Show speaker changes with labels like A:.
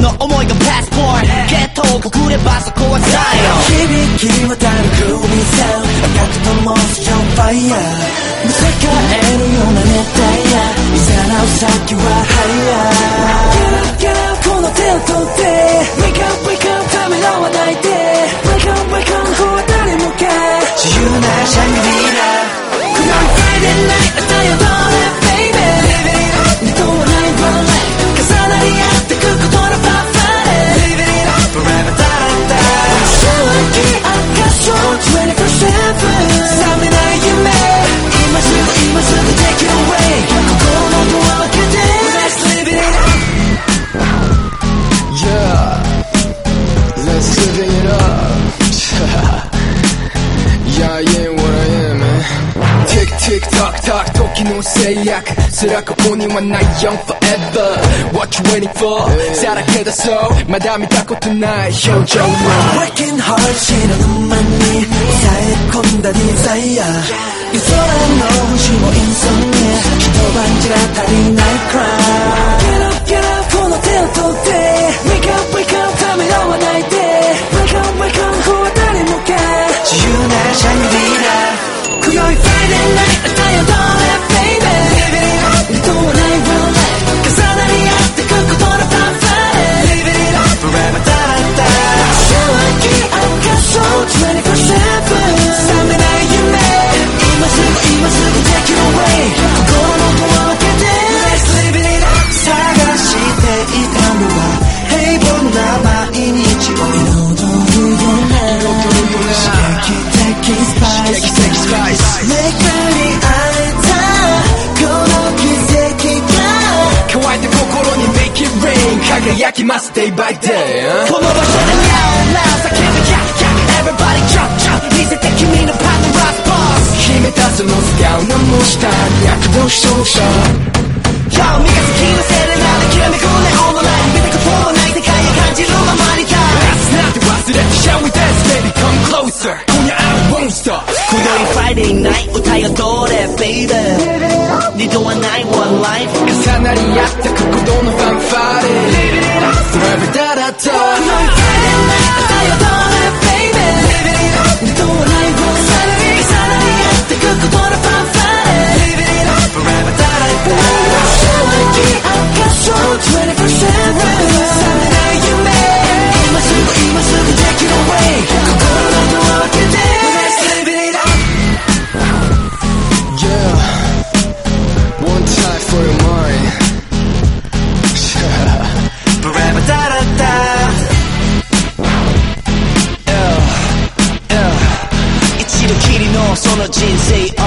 A: の思いがパスポートゲットをくればそこは太陽響き渡るグーミーサウンド赤く灯すジョンファイヤーむせ返るような熱帯夜いざなう先はハイヤー
B: talk, you no say yak. 쓰라고 보니 when I young forever. What you waiting for? 사랑해다 so. 마담이 닦고 tonight. 효정만.
A: Working hard, 신호는 많니. 사회 건다니 It's all I know. spice 내 그리 알다 그렇게 새끼가
B: 가와이드 고고로니 make it rain 가게야키 must day by day huh?
A: Come over to the loud loud 사케도 야야 Everybody jump jump 이제 떼키미는 파는 rock boss
B: 힘에 따서 노스 down 넌 무시다 약도 쇼쇼
A: Friday night 우타요 노래 baby. 니도 and I want life.
B: 그 사나리 약자 그 it fanfare Forever 따라 떠
A: のその人生